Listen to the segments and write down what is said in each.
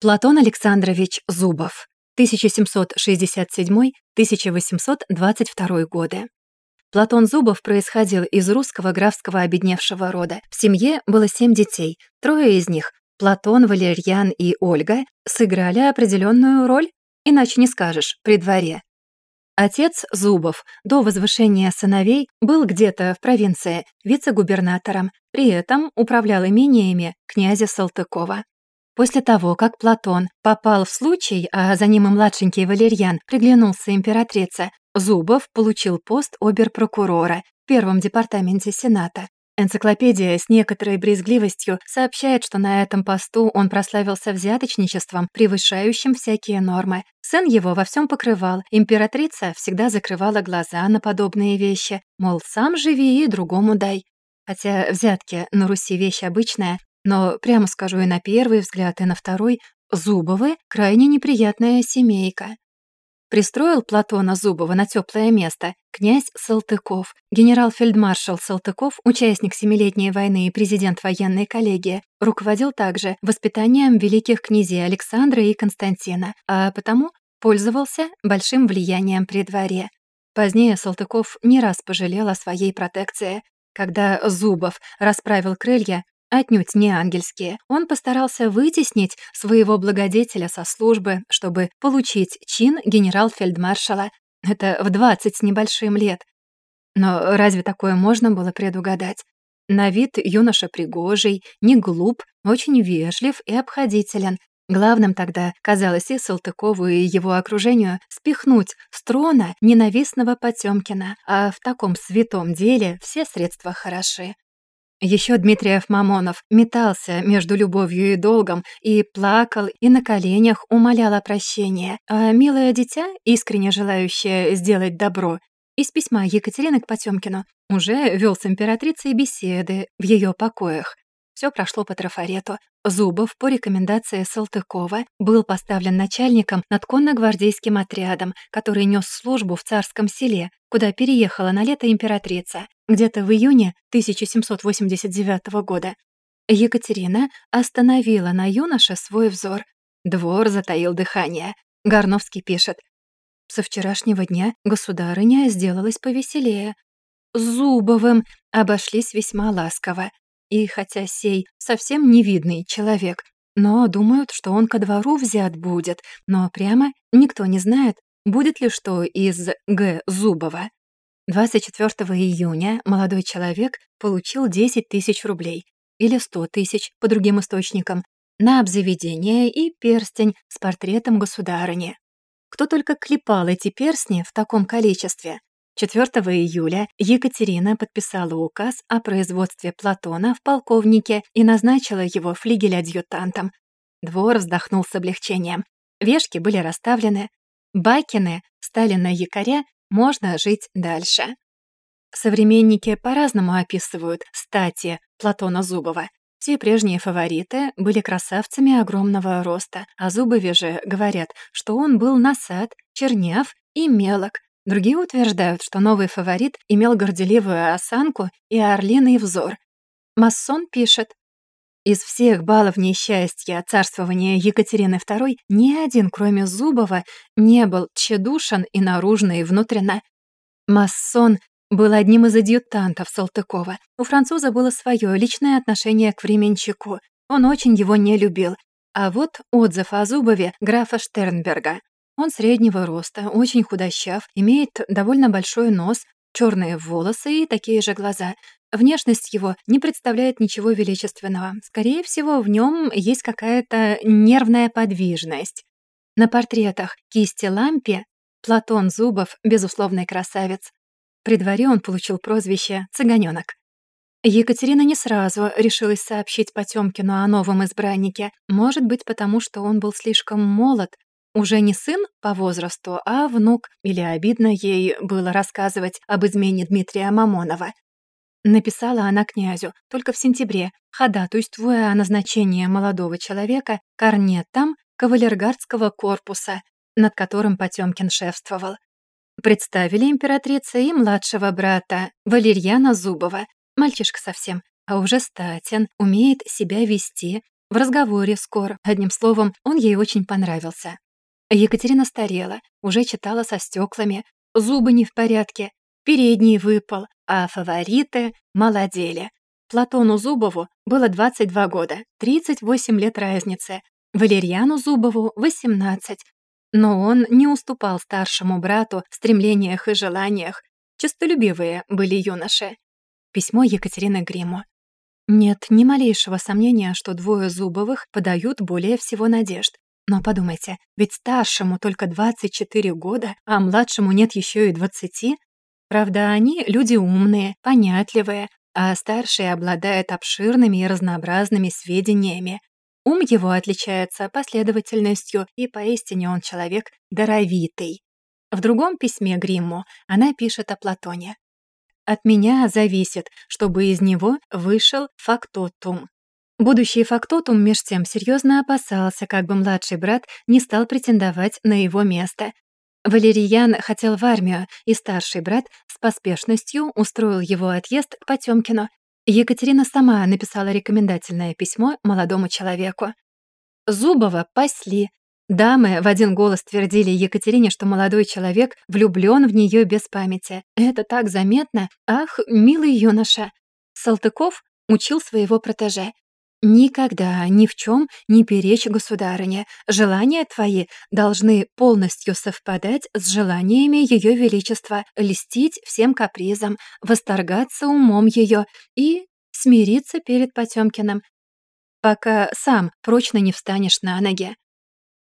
Платон Александрович Зубов, 1767-1822 годы. Платон Зубов происходил из русского графского обедневшего рода. В семье было семь детей. Трое из них — Платон, Валерьян и Ольга — сыграли определенную роль, иначе не скажешь, при дворе. Отец Зубов до возвышения сыновей был где-то в провинции вице-губернатором, при этом управлял имениями князя Салтыкова. После того, как Платон попал в случай, а за ним и младшенький Валерьян приглянулся императрице, Зубов получил пост оберпрокурора в первом департаменте Сената. Энциклопедия с некоторой брезгливостью сообщает, что на этом посту он прославился взяточничеством, превышающим всякие нормы. Сын его во всем покрывал, императрица всегда закрывала глаза на подобные вещи, мол, сам живи и другому дай. Хотя взятки на Руси вещь обычная, но, прямо скажу и на первый взгляд, и на второй, Зубовы — крайне неприятная семейка. Пристроил Платона Зубова на теплое место князь Салтыков, генерал-фельдмаршал Салтыков, участник Семилетней войны и президент военной коллегии, руководил также воспитанием великих князей Александра и Константина, а потому пользовался большим влиянием при дворе. Позднее Салтыков не раз пожалел о своей протекции. Когда Зубов расправил крылья, отнюдь не ангельские, он постарался вытеснить своего благодетеля со службы, чтобы получить чин генерал-фельдмаршала. Это в двадцать с небольшим лет. Но разве такое можно было предугадать? На вид юноша пригожий, не глуп, очень вежлив и обходителен. Главным тогда казалось и Салтыкову, и его окружению спихнуть с трона ненавистного Потёмкина, а в таком святом деле все средства хороши. Еще Дмитриев Мамонов метался между любовью и долгом и плакал, и на коленях умолял о прощении, а милое дитя, искренне желающее сделать добро, из письма Екатерины к Потёмкину уже вел с императрицей беседы в ее покоях. Все прошло по трафарету. Зубов по рекомендации Салтыкова был поставлен начальником над конно-гвардейским отрядом, который нес службу в царском селе, куда переехала на лето императрица, где-то в июне 1789 года. Екатерина остановила на юноше свой взор. Двор затаил дыхание. Горновский пишет. Со вчерашнего дня государыня сделалась повеселее. Зубовым обошлись весьма ласково. И хотя сей совсем невидный человек, но думают, что он ко двору взят будет, но прямо никто не знает, будет ли что из Г. Зубова. 24 июня молодой человек получил 10 тысяч рублей или 100 тысяч по другим источникам на обзаведение и перстень с портретом государыни. Кто только клепал эти перстни в таком количестве, 4 июля Екатерина подписала указ о производстве Платона в полковнике и назначила его флигель-адъютантом. Двор вздохнул с облегчением. Вешки были расставлены. Бакины стали на якоря, можно жить дальше. Современники по-разному описывают стати Платона Зубова. Все прежние фавориты были красавцами огромного роста, а Зубове же говорят, что он был насад, черняв и мелок, Другие утверждают, что новый фаворит имел горделивую осанку и орлиный взор. Массон пишет, из всех баллов несчастья царствования Екатерины II ни один, кроме Зубова, не был тщедушен и наружно, и внутренно. Массон был одним из адъютантов Салтыкова. У француза было свое личное отношение к временщику. Он очень его не любил. А вот отзыв о Зубове графа Штернберга. Он среднего роста, очень худощав, имеет довольно большой нос, черные волосы и такие же глаза. Внешность его не представляет ничего величественного. Скорее всего, в нем есть какая-то нервная подвижность. На портретах кисти Лампе Платон Зубов — безусловный красавец. При дворе он получил прозвище «цыганёнок». Екатерина не сразу решилась сообщить Потёмкину о новом избраннике, может быть, потому что он был слишком молод, уже не сын по возрасту, а внук, или обидно ей было рассказывать об измене Дмитрия Мамонова. Написала она князю только в сентябре, ходатайствуя о назначении молодого человека корнетом кавалергардского корпуса, над которым Потёмкин шефствовал. Представили императрице и младшего брата, Валерьяна Зубова. Мальчишка совсем, а уже статен, умеет себя вести, в разговоре скоро. Одним словом, он ей очень понравился. Екатерина старела, уже читала со стеклами, зубы не в порядке, передний выпал, а фавориты молодели. Платону Зубову было 22 года, 38 лет разницы, Валерьяну Зубову — 18. Но он не уступал старшему брату в стремлениях и желаниях. Честолюбивые были юноши. Письмо Екатерины Гриму. Нет ни малейшего сомнения, что двое Зубовых подают более всего надежд. Но подумайте, ведь старшему только 24 года, а младшему нет еще и 20. Правда, они люди умные, понятливые, а старший обладает обширными и разнообразными сведениями. Ум его отличается последовательностью, и поистине он человек даровитый. В другом письме Гримму она пишет о Платоне. От меня зависит, чтобы из него вышел фактотум. Будущий фактотум меж тем серьезно опасался, как бы младший брат не стал претендовать на его место. Валерьян хотел в армию, и старший брат с поспешностью устроил его отъезд к Потёмкину. Екатерина сама написала рекомендательное письмо молодому человеку. Зубова пасли, Дамы в один голос твердили Екатерине, что молодой человек влюблён в неё без памяти. Это так заметно. Ах, милый юноша. Салтыков учил своего протеже. «Никогда, ни в чём не перечь государыне. Желания твои должны полностью совпадать с желаниями Её Величества, льстить всем капризам, восторгаться умом её и смириться перед Потёмкиным, пока сам прочно не встанешь на ноги.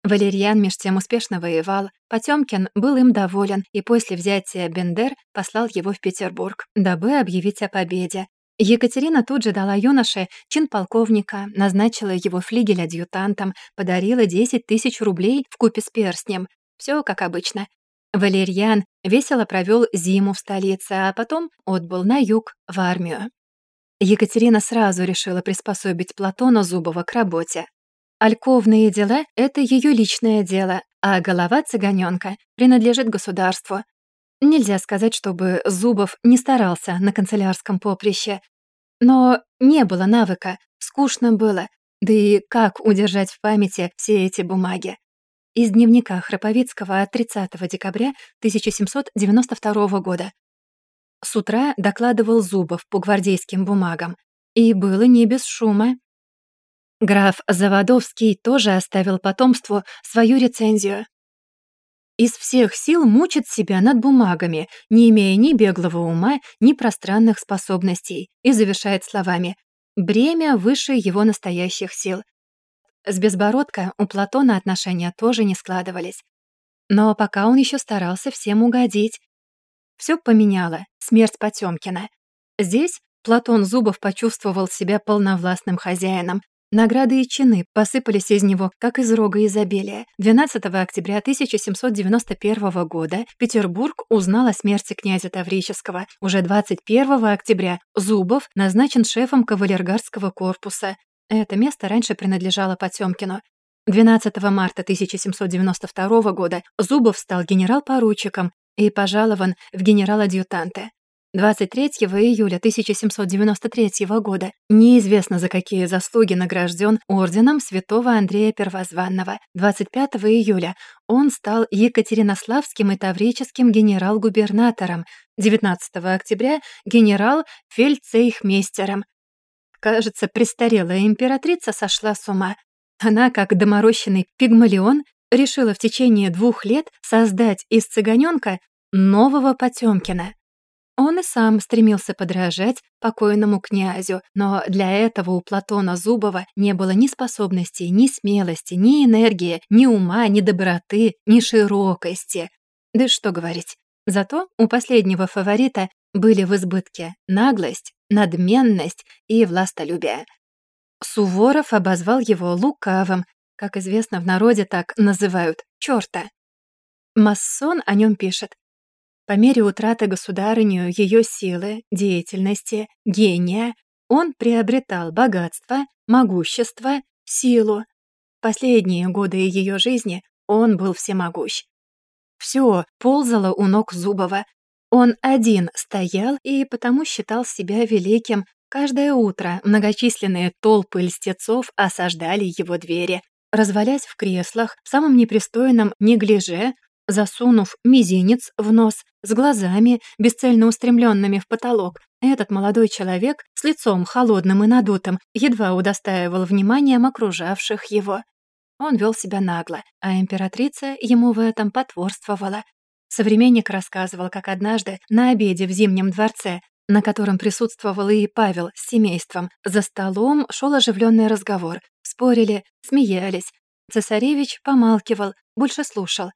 Валерьян меж тем успешно воевал, Потёмкин был им доволен и после взятия Бендер послал его в Петербург, дабы объявить о победе. Екатерина тут же дала юноше чин полковника, назначила его флигель-адъютантом, подарила 10 тысяч рублей в купе с перстнем. Все как обычно. Валерьян весело провел зиму в столице, а потом отбыл на юг, в армию. Екатерина сразу решила приспособить Платона Зубова к работе. Альковные дела — это ее личное дело, а голова цыганенка принадлежит государству. Нельзя сказать, чтобы Зубов не старался на канцелярском поприще. Но не было навыка, скучно было. Да и как удержать в памяти все эти бумаги? Из дневника Храповицкого от 30 декабря 1792 года. С утра докладывал Зубов по гвардейским бумагам. И было не без шума. Граф Заводовский тоже оставил потомству свою рецензию. Из всех сил мучит себя над бумагами, не имея ни беглого ума, ни пространных способностей, и завершает словами «бремя выше его настоящих сил». С Безбородко у Платона отношения тоже не складывались. Но пока он еще старался всем угодить. Все поменяло, смерть Потемкина. Здесь Платон Зубов почувствовал себя полновластным хозяином, Награды и чины посыпались из него, как из рога изобилия. 12 октября 1791 года Петербург узнал о смерти князя Таврического. Уже 21 октября Зубов назначен шефом кавалергардского корпуса. Это место раньше принадлежало Потёмкину. 12 марта 1792 года Зубов стал генерал-поручиком и пожалован в генерал-адъютанты. 23 июля 1793 года неизвестно за какие заслуги награжден орденом святого Андрея Первозванного. 25 июля он стал Екатеринославским и Таврическим генерал-губернатором. 19 октября генерал-фельдцейхмейстером. Кажется, престарелая императрица сошла с ума. Она, как доморощенный пигмалион, решила в течение двух лет создать из цыганенка нового Потемкина. Он и сам стремился подражать покойному князю, но для этого у Платона Зубова не было ни способностей, ни смелости, ни энергии, ни ума, ни доброты, ни широкости. Да что говорить. Зато у последнего фаворита были в избытке наглость, надменность и властолюбие. Суворов обозвал его лукавым, как известно в народе так называют, чёрта. Массон о нем пишет. По мере утраты государыню ее силы, деятельности, гения, он приобретал богатство, могущество, силу. Последние годы ее жизни он был всемогущ. Все ползало у ног Зубова. Он один стоял и потому считал себя великим, Каждое утро многочисленные толпы льстецов осаждали его двери, развалясь в креслах, в самом непристойном неглиже, засунув мизинец в нос, с глазами, бесцельно устремленными в потолок, этот молодой человек с лицом холодным и надутым едва удостаивал вниманием окружавших его. Он вел себя нагло, а императрица ему в этом потворствовала. Современник рассказывал, как однажды на обеде в Зимнем дворце, на котором присутствовал и Павел с семейством, за столом шел оживленный разговор. Спорили, смеялись. Цесаревич помалкивал, больше слушал.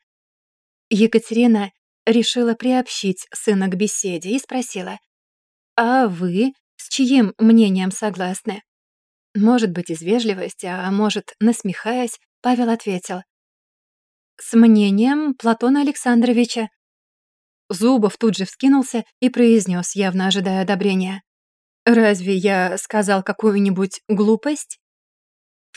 Екатерина решила приобщить сына к беседе и спросила, «А вы с чьим мнением согласны?» Может быть, из вежливости, а может, насмехаясь, Павел ответил, «С мнением Платона Александровича». Зубов тут же вскинулся и произнес, явно ожидая одобрения. «Разве я сказал какую-нибудь глупость?»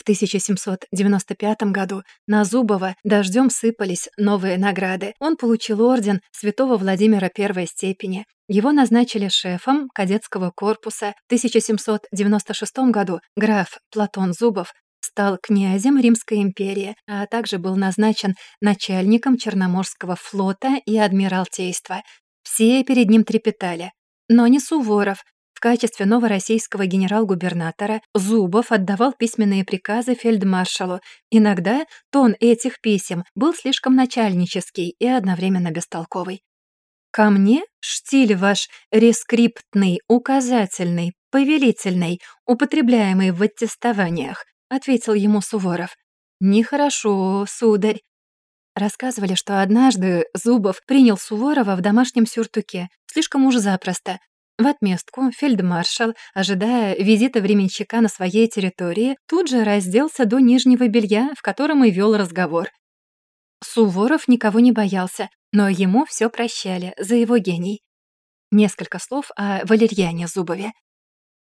В 1795 году на Зубова дождем сыпались новые награды. Он получил орден святого Владимира первой степени. Его назначили шефом кадетского корпуса. В 1796 году граф Платон Зубов стал князем Римской империи, а также был назначен начальником Черноморского флота и адмиралтейства. Все перед ним трепетали. Но не Суворов, в качестве новороссийского генерал-губернатора Зубов отдавал письменные приказы фельдмаршалу. Иногда тон этих писем был слишком начальнический и одновременно бестолковый. «Ко мне штиль ваш рескриптный, указательный, повелительный, употребляемый в аттестованиях», ответил ему Суворов. «Нехорошо, сударь». Рассказывали, что однажды Зубов принял Суворова в домашнем сюртуке, слишком уж запросто, в отместку фельдмаршал, ожидая визита временщика на своей территории, тут же разделся до нижнего белья, в котором и вел разговор. Суворов никого не боялся, но ему все прощали за его гений. Несколько слов о Валерьяне Зубове.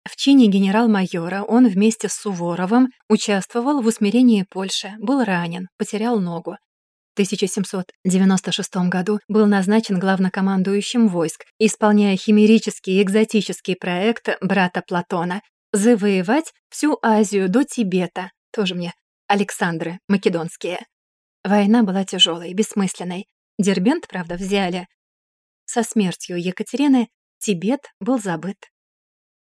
В чине генерал-майора он вместе с Суворовым участвовал в усмирении Польши, был ранен, потерял ногу. 1796 году был назначен главнокомандующим войск, исполняя химерический и экзотический проект брата Платона завоевать всю Азию до Тибета, тоже мне, Александры Македонские. Война была тяжелой, бессмысленной. Дербент, правда, взяли. Со смертью Екатерины Тибет был забыт.